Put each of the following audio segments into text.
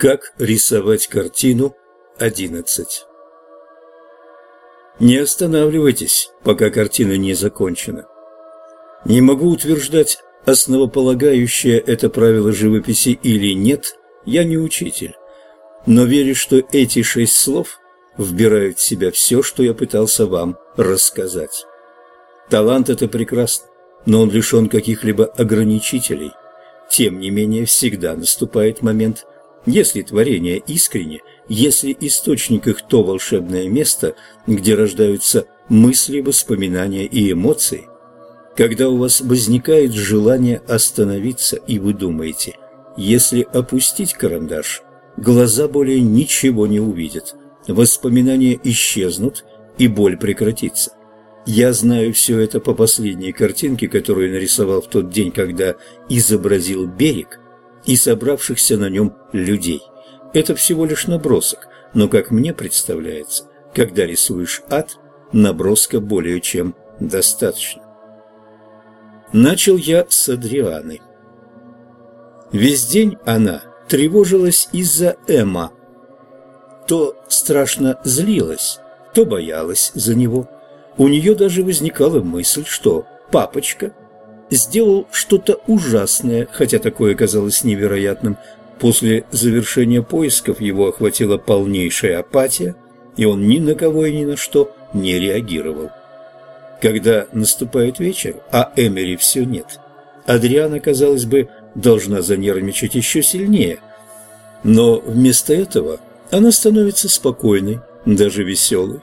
Как рисовать картину 11 Не останавливайтесь, пока картина не закончена. Не могу утверждать, основополагающее это правило живописи или нет, я не учитель. Но верю, что эти шесть слов вбирают в себя все, что я пытался вам рассказать. Талант – это прекрасно, но он лишен каких-либо ограничителей. Тем не менее, всегда наступает момент, если творение искренне, если источник их то волшебное место, где рождаются мысли, воспоминания и эмоции, когда у вас возникает желание остановиться, и вы думаете, если опустить карандаш, глаза более ничего не увидят, воспоминания исчезнут, и боль прекратится. Я знаю все это по последней картинке, которую нарисовал в тот день, когда изобразил берег, и собравшихся на нем людей. Это всего лишь набросок, но, как мне представляется, когда рисуешь ад, наброска более чем достаточно. Начал я с Адрианы. Весь день она тревожилась из-за Эмма. То страшно злилась, то боялась за него. У нее даже возникала мысль, что папочка сделал что-то ужасное, хотя такое казалось невероятным. После завершения поисков его охватила полнейшая апатия, и он ни на кого и ни на что не реагировал. Когда наступает вечер, а Эмери все нет, Адриана, казалось бы, должна занервничать еще сильнее. Но вместо этого она становится спокойной, даже веселой.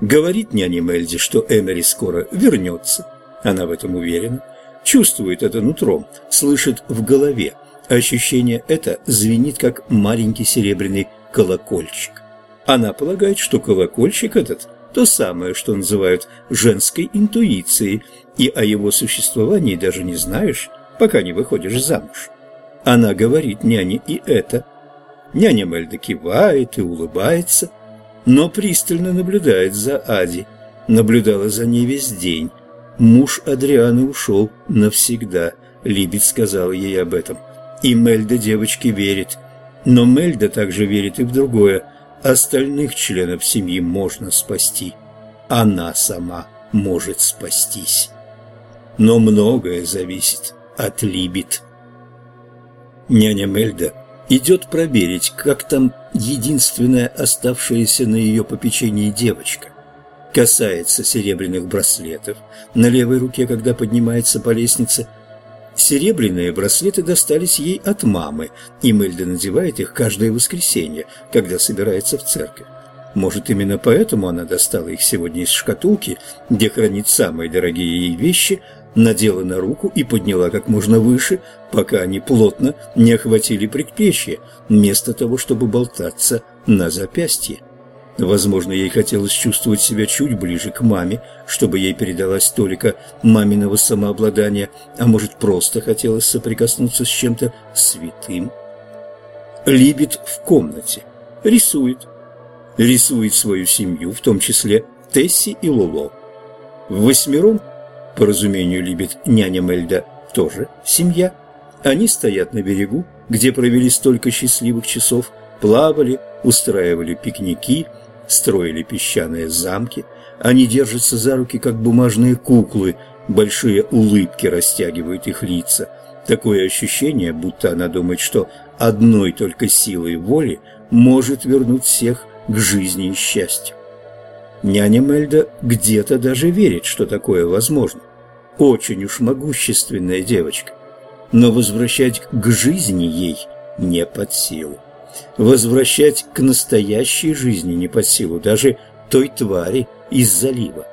Говорит няне Мельди, что Эмери скоро вернется. Она в этом уверена чувствует это нутром, слышит в голове. Ощущение это звенит, как маленький серебряный колокольчик. Она полагает, что колокольчик этот – то самое, что называют женской интуицией, и о его существовании даже не знаешь, пока не выходишь замуж. Она говорит няне и это. Няня Мельда кивает и улыбается, но пристально наблюдает за Ади. Наблюдала за ней весь день, Муж Адрианы ушел навсегда, Либет сказал ей об этом. И Мельда девочке верит. Но Мельда также верит и в другое. Остальных членов семьи можно спасти. Она сама может спастись. Но многое зависит от Либет. Няня Мельда идет проверить, как там единственная оставшаяся на ее попечении девочка касается серебряных браслетов на левой руке, когда поднимается по лестнице. Серебряные браслеты достались ей от мамы, и Мельда надевает их каждое воскресенье, когда собирается в церковь. Может, именно поэтому она достала их сегодня из шкатулки, где хранит самые дорогие ей вещи, надела на руку и подняла как можно выше, пока они плотно не охватили предплечье, вместо того, чтобы болтаться на запястье. Возможно, ей хотелось чувствовать себя чуть ближе к маме, чтобы ей передалась столько маминого самообладания, а может, просто хотелось соприкоснуться с чем-то святым. Либит в комнате, рисует. Рисует свою семью, в том числе Тесси и Лоло. Восьмером, по разумению Либит, няня Мельда тоже семья. Они стоят на берегу, где провели столько счастливых часов, плавали, устраивали пикники – строили песчаные замки, они держатся за руки, как бумажные куклы, большие улыбки растягивают их лица. Такое ощущение, будто она думает, что одной только силой воли может вернуть всех к жизни и счастью. Няня Мельда где-то даже верит, что такое возможно. Очень уж могущественная девочка. Но возвращать к жизни ей не под силу возвращать к настоящей жизни не под силу даже той твари из залива.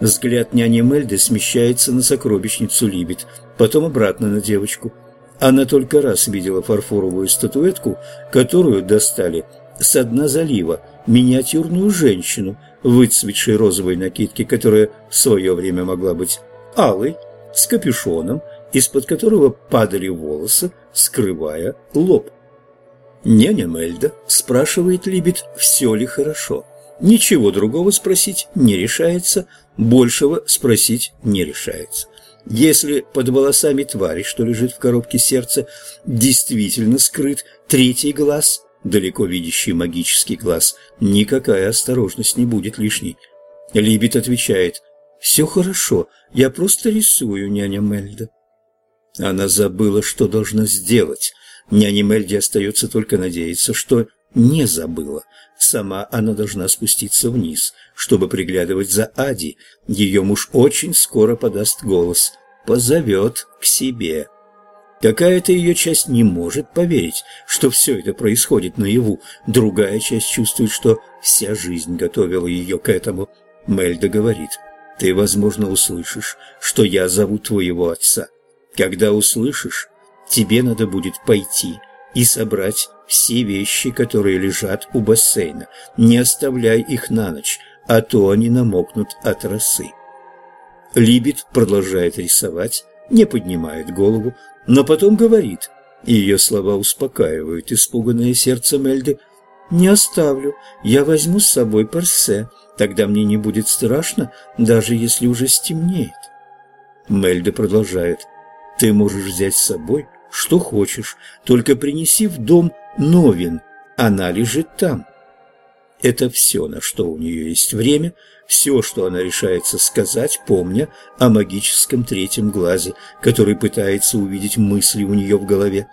Взгляд няни Мельды смещается на сокровищницу Либет, потом обратно на девочку. Она только раз видела фарфоровую статуэтку, которую достали с дна залива, миниатюрную женщину выцветшей розовой накидке, которая в свое время могла быть алой, с капюшоном, из-под которого падали волосы, скрывая лоб. Няня Мельда спрашивает Либет, все ли хорошо. Ничего другого спросить не решается, большего спросить не решается. Если под волосами твари, что лежит в коробке сердца, действительно скрыт третий глаз, далеко видящий магический глаз, никакая осторожность не будет лишней. Либет отвечает «Все хорошо, я просто рисую, няня Мельда». Она забыла, что должна сделать. Няне Мельде остается только надеяться, что не забыла. Сама она должна спуститься вниз, чтобы приглядывать за Ади. Ее муж очень скоро подаст голос, позовет к себе. Какая-то ее часть не может поверить, что все это происходит наяву. Другая часть чувствует, что вся жизнь готовила ее к этому. Мельда говорит, «Ты, возможно, услышишь, что я зову твоего отца. Когда услышишь, тебе надо будет пойти и собрать все вещи, которые лежат у бассейна. Не оставляй их на ночь, а то они намокнут от росы». Либет продолжает рисовать, не поднимает голову, но потом говорит. Ее слова успокаивают испуганное сердце Мельды. «Не оставлю, я возьму с собой Парсе, тогда мне не будет страшно, даже если уже стемнеет». Мельда продолжает. «Ты можешь взять с собой, что хочешь, только принеси в дом Новин, она лежит там». Это все, на что у нее есть время, все, что она решается сказать, помня о магическом третьем глазе, который пытается увидеть мысли у нее в голове.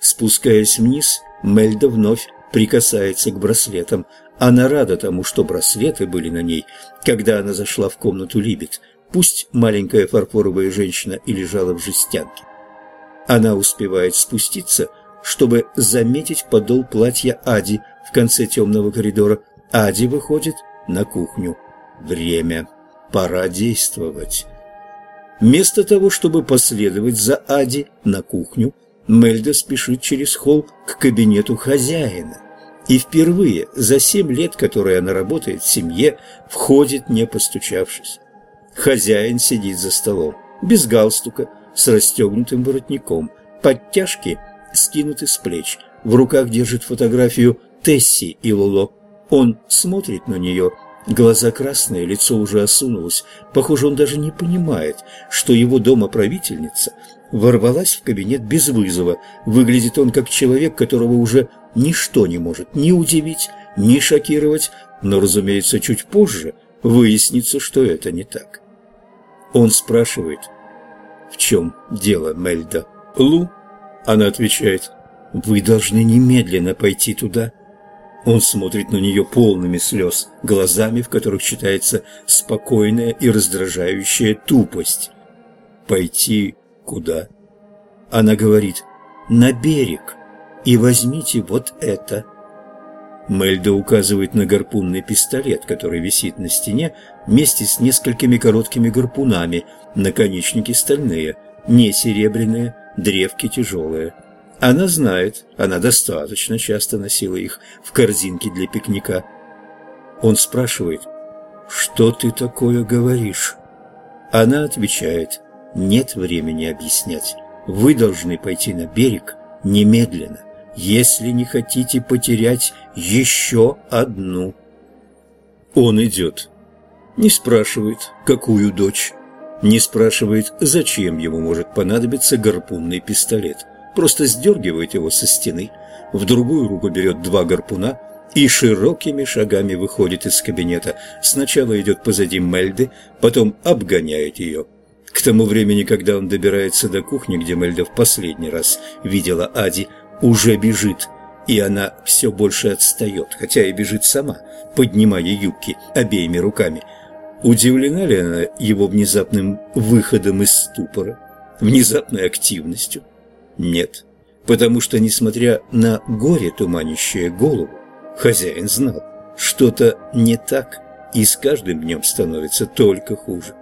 Спускаясь вниз, Мельда вновь прикасается к браслетам. Она рада тому, что браслеты были на ней, когда она зашла в комнату Либет, пусть маленькая фарфоровая женщина и лежала в жестянке. Она успевает спуститься, чтобы заметить подол платья Ади в конце темного коридора. Ади выходит на кухню. Время. Пора действовать. Вместо того, чтобы последовать за Ади на кухню, Мельда спешит через холл к кабинету хозяина. И впервые за семь лет, которые она работает в семье, входит, не постучавшись. Хозяин сидит за столом, без галстука, с расстегнутым воротником, подтяжки скинуты с плеч, в руках держит фотографию Тесси и Лоло. Он смотрит на нее, глаза красные, лицо уже осунулось. Похоже, он даже не понимает, что его дома-правительница ворвалась в кабинет без вызова. Выглядит он как человек, которого уже ничто не может ни удивить, ни шокировать, но, разумеется, чуть позже выяснится, что это не так. Он спрашивает, в чем дело Мельда? Лу? Она отвечает, вы должны немедленно пойти туда он смотрит на нее полными слез, глазами, в которых читается спокойная и раздражающая тупость. «Пойти куда?» Она говорит «На берег и возьмите вот это». Мельда указывает на гарпунный пистолет, который висит на стене вместе с несколькими короткими гарпунами, наконечники стальные, не серебряные, древки тяжелые. Она знает, она достаточно часто носила их в корзинке для пикника. Он спрашивает, «Что ты такое говоришь?» Она отвечает, «Нет времени объяснять. Вы должны пойти на берег немедленно, если не хотите потерять еще одну». Он идет. Не спрашивает, какую дочь. Не спрашивает, зачем ему может понадобиться гарпунный пистолет просто сдергивает его со стены, в другую руку берет два гарпуна и широкими шагами выходит из кабинета. Сначала идет позади Мельды, потом обгоняет ее. К тому времени, когда он добирается до кухни, где Мельда в последний раз видела Ади, уже бежит, и она все больше отстает, хотя и бежит сама, поднимая юбки обеими руками. Удивлена ли она его внезапным выходом из ступора, внезапной активностью? Нет, потому что, несмотря на горе, туманящее голову, хозяин знал, что-то не так, и с каждым днем становится только хуже.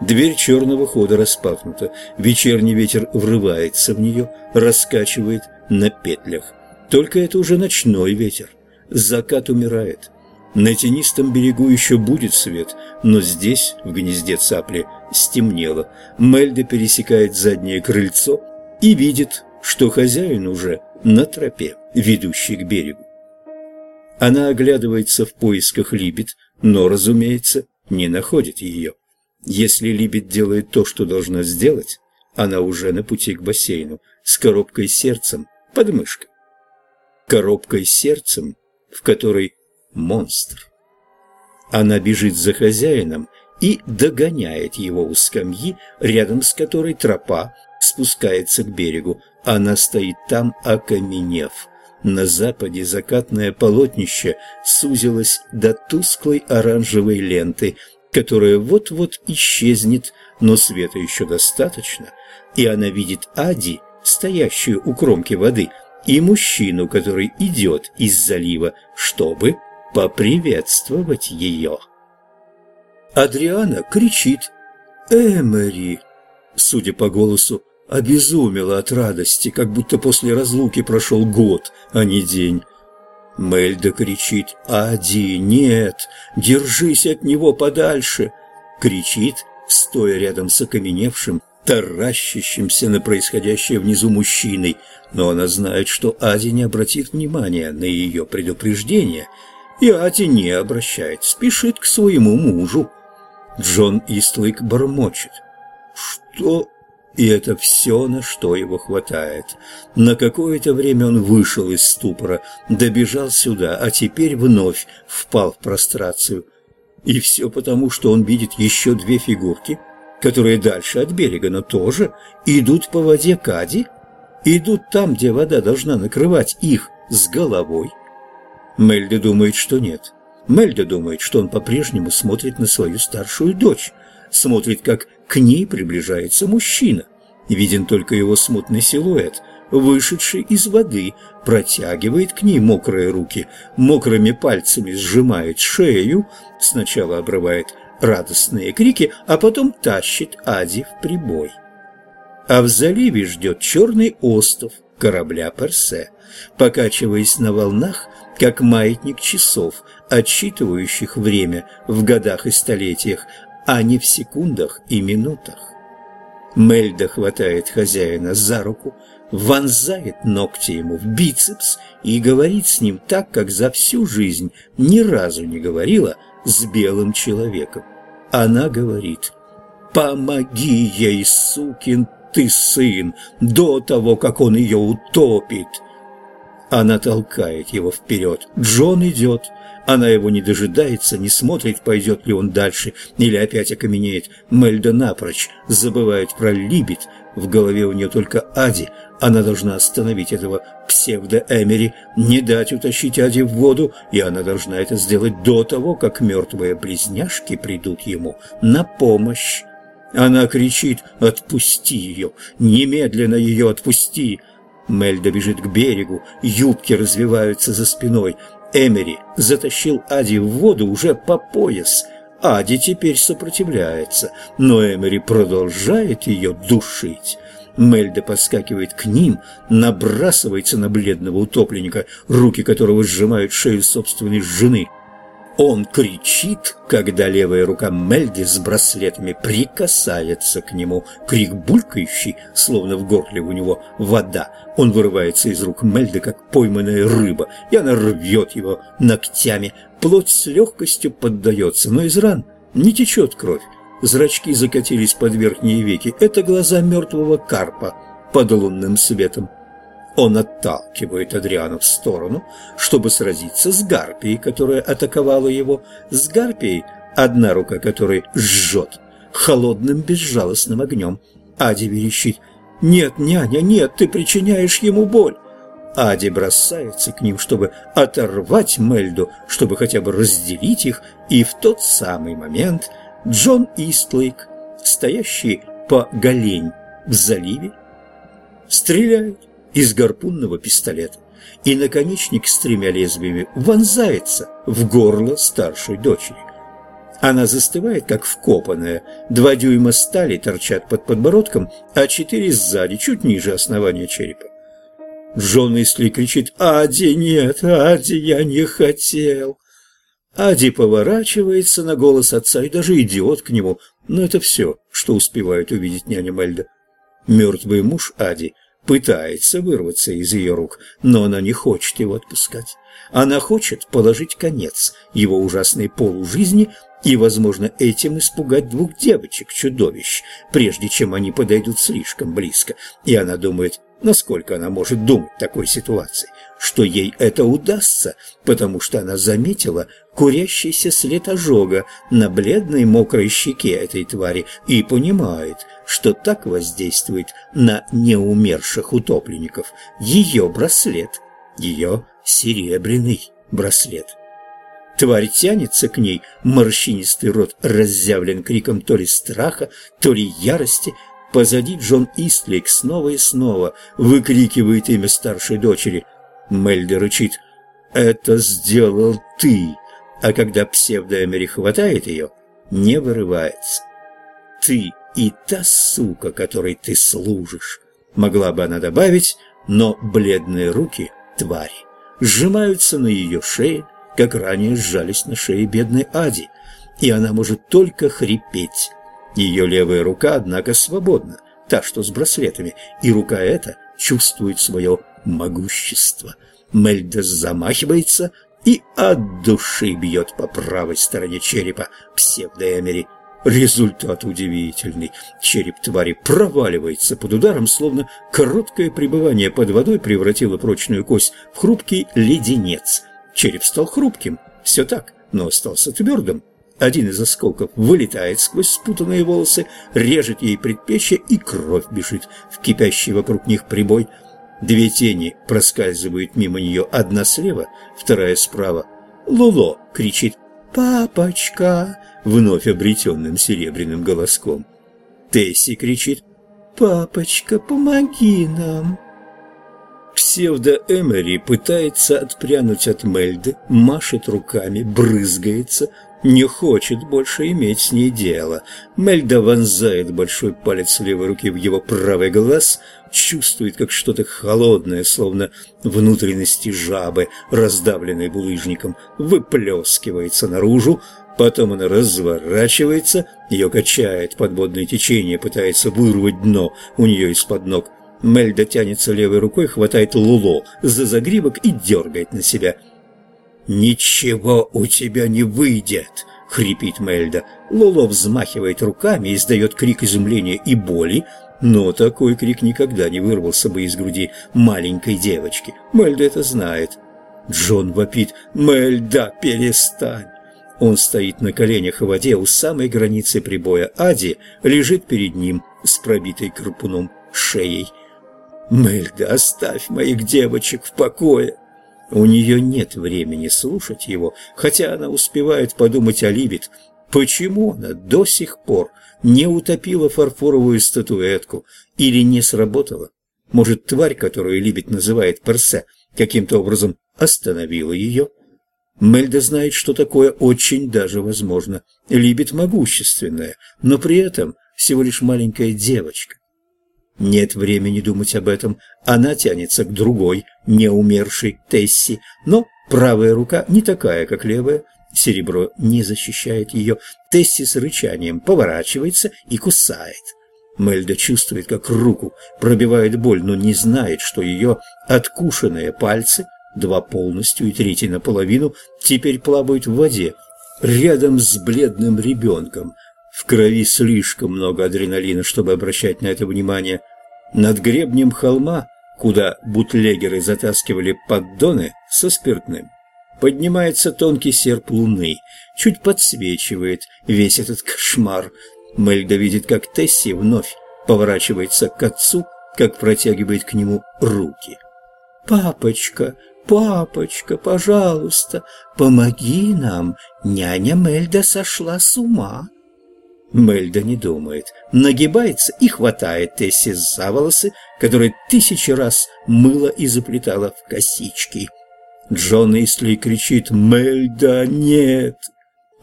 Дверь черного хода распахнута, вечерний ветер врывается в нее, раскачивает на петлях. Только это уже ночной ветер. Закат умирает. На тенистом берегу еще будет свет, но здесь, в гнезде цапли, стемнело. Мельда пересекает заднее крыльцо и видит, что хозяин уже на тропе, ведущей к берегу. Она оглядывается в поисках Либет, но, разумеется, не находит ее. Если Либет делает то, что должна сделать, она уже на пути к бассейну с коробкой сердцем под мышкой. коробкой сердцем, в которой монстр. Она бежит за хозяином и догоняет его у скамьи, рядом с которой тропа спускается к берегу. Она стоит там, окаменев. На западе закатное полотнище сузилось до тусклой оранжевой ленты, которая вот-вот исчезнет, но света еще достаточно, и она видит Ади, стоящую у кромки воды, и мужчину, который идет из залива, чтобы поприветствовать ее. Адриана кричит «Эмери!» Судя по голосу, обезумела от радости, как будто после разлуки прошел год, а не день. Мельда кричит «Ади, нет! Держись от него подальше!» Кричит, стоя рядом с окаменевшим, таращащимся на происходящее внизу мужчиной, но она знает, что Ади не обратит внимания на ее предупреждение, и Ади не обращает, спешит к своему мужу. Джон Истлык бормочет. «Что и это все, на что его хватает. На какое-то время он вышел из ступора, добежал сюда, а теперь вновь впал в прострацию. И все потому, что он видит еще две фигурки, которые дальше от берега, но тоже идут по воде Кади, идут там, где вода должна накрывать их с головой. Мельда думает, что нет. Мельда думает, что он по-прежнему смотрит на свою старшую дочь, смотрит, как к ней приближается мужчина. Виден только его смутный силуэт, вышедший из воды, протягивает к ней мокрые руки, мокрыми пальцами сжимает шею, сначала обрывает радостные крики, а потом тащит Ади в прибой. А в заливе ждет черный остров корабля Персе, покачиваясь на волнах, как маятник часов, отсчитывающих время в годах и столетиях, а не в секундах и минутах. Мельда хватает хозяина за руку, вонзает ногти ему в бицепс и говорит с ним так, как за всю жизнь ни разу не говорила с белым человеком. Она говорит «Помоги ей, сукин ты сын, до того, как он ее утопит!» Она толкает его вперед. Джон идет. Она его не дожидается, не смотрит, пойдет ли он дальше или опять окаменеет. Мельда напрочь забывает про Либет. В голове у нее только Ади. Она должна остановить этого псевдо-Эмери, не дать утащить Ади в воду, и она должна это сделать до того, как мертвые близняшки придут ему на помощь. Она кричит «Отпусти ее! Немедленно ее отпусти!» Мельда бежит к берегу, юбки развиваются за спиной. Эмери затащил Ади в воду уже по пояс. Ади теперь сопротивляется, но Эмери продолжает ее душить. Мельда подскакивает к ним, набрасывается на бледного утопленника, руки которого сжимают шею собственной жены – он кричит, когда левая рука Мельди с браслетами прикасается к нему. Крик булькающий, словно в горле у него вода. Он вырывается из рук Мельды, как пойманная рыба, и она рвет его ногтями. Плоть с легкостью поддается, но из ран не течет кровь. Зрачки закатились под верхние веки. Это глаза мертвого карпа под лунным светом. Он отталкивает Адриана в сторону, чтобы сразиться с Гарпией, которая атаковала его. С Гарпией, одна рука которой жжет холодным безжалостным огнем. Ади верещит «Нет, няня, нет, ты причиняешь ему боль!» Ади бросается к ним, чтобы оторвать Мельду, чтобы хотя бы разделить их, и в тот самый момент Джон Истлейк, стоящий по голень в заливе, стреляет из гарпунного пистолета, и наконечник с тремя лезвиями вонзается в горло старшей дочери. Она застывает, как вкопанная. Два дюйма стали торчат под подбородком, а четыре сзади, чуть ниже основания черепа. Джон Исли кричит «Ади, нет, Ади, я не хотел!» Ади поворачивается на голос отца и даже идет к нему, но это все, что успевает увидеть няня Мельда. Мертвый муж Ади пытается вырваться из ее рук, но она не хочет его отпускать. Она хочет положить конец его ужасной полужизни и, возможно, этим испугать двух девочек-чудовищ, прежде чем они подойдут слишком близко. И она думает, насколько она может думать в такой ситуации, что ей это удастся, потому что она заметила курящийся след ожога на бледной мокрой щеке этой твари и понимает, что так воздействует на неумерших утопленников ее браслет, ее серебряный браслет. Тварь тянется к ней, морщинистый рот разъявлен криком то ли страха, то ли ярости. Позади Джон Истлик снова и снова выкрикивает имя старшей дочери. Мельда рычит «Это сделал ты!» А когда псевдоэмери хватает ее, не вырывается. «Ты и та сука, которой ты служишь!» Могла бы она добавить, но бледные руки твари сжимаются на ее шее, как ранее сжались на шее бедной Ади, и она может только хрипеть. Ее левая рука, однако, свободна, та, что с браслетами, и рука эта чувствует свое могущество. Мельдес замахивается и от души бьет по правой стороне черепа псевдоэмери. Результат удивительный. Череп твари проваливается под ударом, словно короткое пребывание под водой превратило прочную кость в хрупкий леденец – Череп стал хрупким, все так, но остался твердым. Один из осколков вылетает сквозь спутанные волосы, режет ей предплечье, и кровь бежит в кипящий вокруг них прибой. Две тени проскальзывают мимо нее, одна слева, вторая справа. Луло кричит «Папочка!» вновь обретенным серебряным голоском. Тесси кричит «Папочка, помоги нам!» Псевдо-Эмери пытается отпрянуть от Мельды, машет руками, брызгается, не хочет больше иметь с ней дело. Мельда вонзает большой палец левой руки в его правый глаз, чувствует, как что-то холодное, словно внутренности жабы, раздавленной булыжником, выплескивается наружу, Потом она разворачивается, ее качает подводное течение, пытается вырвать дно у нее из-под ног. Мельда тянется левой рукой, хватает Луло за загривок и дергает на себя. «Ничего у тебя не выйдет!» — хрипит Мельда. Луло взмахивает руками, и издает крик изумления и боли, но такой крик никогда не вырвался бы из груди маленькой девочки. Мельда это знает. Джон вопит «Мельда, перестань!» Он стоит на коленях в воде у самой границы прибоя. Ади лежит перед ним с пробитой карпуном шеей. «Мельда, оставь моих девочек в покое!» У нее нет времени слушать его, хотя она успевает подумать о Ливит. Почему она до сих пор не утопила фарфоровую статуэтку или не сработала? Может, тварь, которую Либет называет Персе, каким-то образом остановила ее? Мельда знает, что такое очень даже возможно. Либет могущественная, но при этом всего лишь маленькая девочка. Нет времени думать об этом. Она тянется к другой, не умершей Тесси, но правая рука не такая, как левая. Серебро не защищает ее. Тесси с рычанием поворачивается и кусает. Мельда чувствует, как руку пробивает боль, но не знает, что ее откушенные пальцы, два полностью и третий наполовину, теперь плавают в воде, рядом с бледным ребенком, в крови слишком много адреналина, чтобы обращать на это внимание. Над гребнем холма, куда бутлегеры затаскивали поддоны со спиртным, поднимается тонкий серп луны, чуть подсвечивает весь этот кошмар. Мельда видит, как Тесси вновь поворачивается к отцу, как протягивает к нему руки. «Папочка, папочка, пожалуйста, помоги нам, няня Мельда сошла с ума». Мельда не думает, нагибается и хватает Тесси за волосы, которые тысячи раз мыла и заплетала в косички. Джон Исли кричит «Мельда, нет!».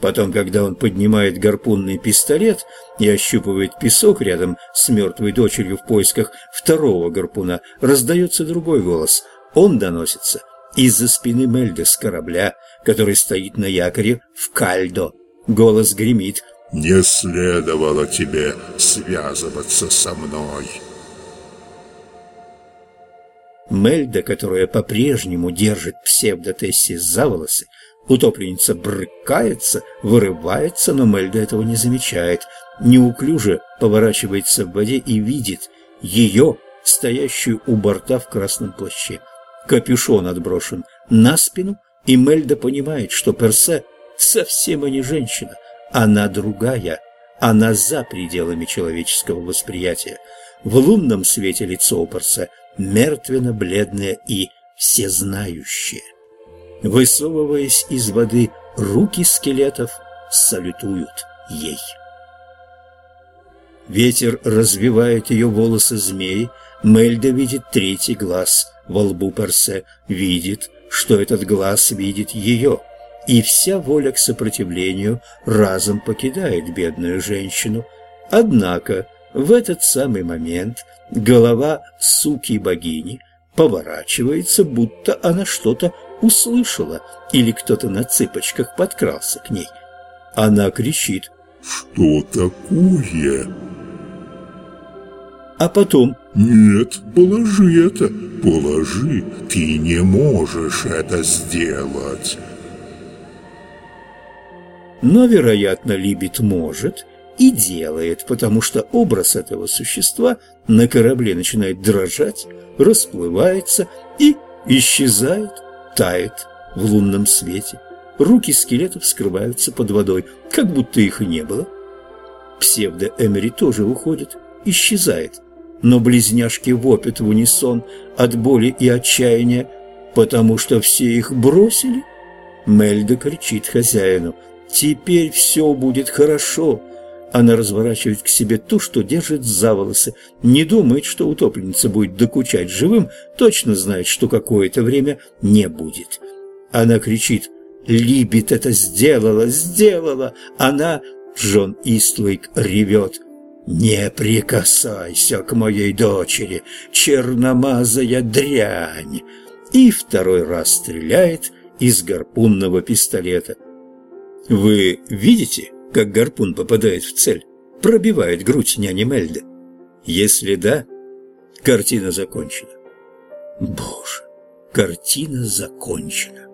Потом, когда он поднимает гарпунный пистолет и ощупывает песок рядом с мертвой дочерью в поисках второго гарпуна, раздается другой голос. Он доносится из-за спины Мельды с корабля, который стоит на якоре в Кальдо. Голос гремит не следовало тебе связываться со мной. Мельда, которая по-прежнему держит псевдотесси за волосы, утопленница брыкается, вырывается, но Мельда этого не замечает. Неуклюже поворачивается в воде и видит ее стоящую у борта в красном плаще. Капюшон отброшен на спину, и Мельда понимает, что Персе совсем и не женщина, она другая, она за пределами человеческого восприятия. В лунном свете лицо у Персе мертвенно-бледное и всезнающее. Высовываясь из воды, руки скелетов салютуют ей. Ветер развивает ее волосы змеи, Мельда видит третий глаз во лбу Персе, видит, что этот глаз видит ее, и вся воля к сопротивлению разом покидает бедную женщину. Однако в этот самый момент голова суки-богини поворачивается, будто она что-то услышала, или кто-то на цыпочках подкрался к ней. Она кричит «Что такое?» А потом «Нет, положи это, положи, ты не можешь это сделать». Но, вероятно, Либит может и делает, потому что образ этого существа на корабле начинает дрожать, расплывается и исчезает, тает в лунном свете. Руки скелетов скрываются под водой, как будто их и не было. Псевдо-Эмери тоже уходит, исчезает, но близняшки вопят в унисон от боли и отчаяния, потому что все их бросили. Мельда кричит хозяину «Теперь все будет хорошо!» Она разворачивает к себе ту, что держит за волосы, не думает, что утопленница будет докучать живым, точно знает, что какое-то время не будет. Она кричит «Либит это сделала, сделала!» Она, Джон Иствейк, ревет «Не прикасайся к моей дочери, черномазая дрянь!» И второй раз стреляет из гарпунного пистолета. Вы видите, как гарпун попадает в цель, пробивает грудь няни Мельды? Если да, картина закончена. Боже, картина закончена.